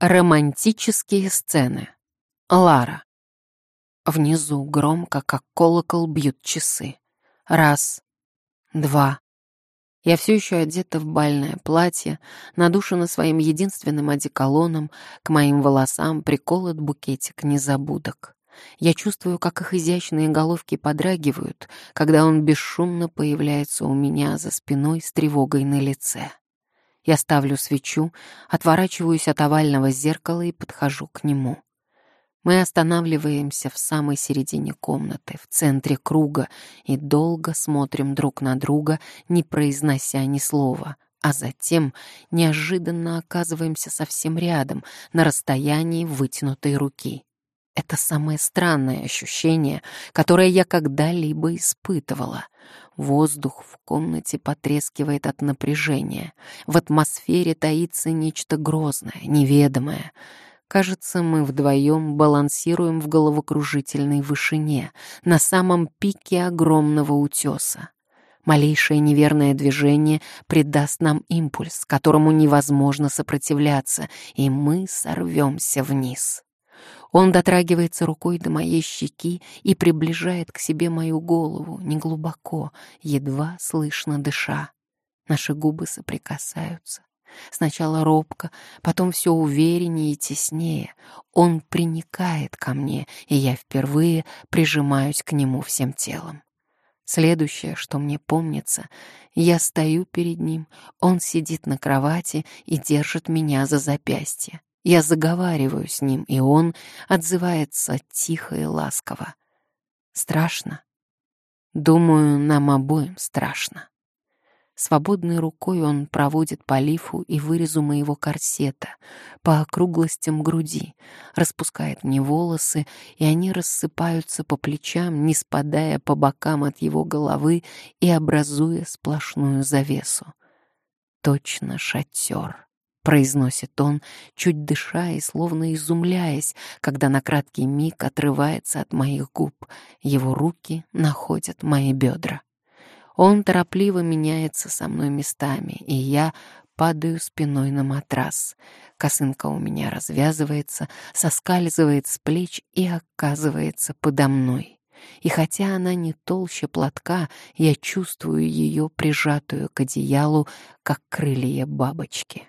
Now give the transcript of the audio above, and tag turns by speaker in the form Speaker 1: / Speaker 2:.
Speaker 1: Романтические сцены. Лара. Внизу громко, как колокол, бьют часы. Раз, два. Я все еще одета в бальное платье, надушена своим единственным одеколоном, к моим волосам приколот букетик незабудок. Я чувствую, как их изящные головки подрагивают, когда он бесшумно появляется у меня за спиной с тревогой на лице. Я ставлю свечу, отворачиваюсь от овального зеркала и подхожу к нему. Мы останавливаемся в самой середине комнаты, в центре круга, и долго смотрим друг на друга, не произнося ни слова, а затем неожиданно оказываемся совсем рядом, на расстоянии вытянутой руки. Это самое странное ощущение, которое я когда-либо испытывала. Воздух в комнате потрескивает от напряжения. В атмосфере таится нечто грозное, неведомое. Кажется, мы вдвоем балансируем в головокружительной вышине, на самом пике огромного утеса. Малейшее неверное движение придаст нам импульс, которому невозможно сопротивляться, и мы сорвемся вниз. Он дотрагивается рукой до моей щеки и приближает к себе мою голову, неглубоко, едва слышно дыша. Наши губы соприкасаются. Сначала робко, потом все увереннее и теснее. Он приникает ко мне, и я впервые прижимаюсь к нему всем телом. Следующее, что мне помнится, я стою перед ним, он сидит на кровати и держит меня за запястье. Я заговариваю с ним, и он отзывается тихо и ласково. Страшно? Думаю, нам обоим страшно. Свободной рукой он проводит по лифу и вырезу моего корсета, по округлостям груди, распускает мне волосы, и они рассыпаются по плечам, не спадая по бокам от его головы и образуя сплошную завесу. Точно шатер. — произносит он, чуть дыша и словно изумляясь, когда на краткий миг отрывается от моих губ. Его руки находят мои бедра. Он торопливо меняется со мной местами, и я падаю спиной на матрас. Косынка у меня развязывается, соскальзывает с плеч и оказывается подо мной. И хотя она не толще платка, я чувствую ее прижатую к одеялу, как крылья бабочки.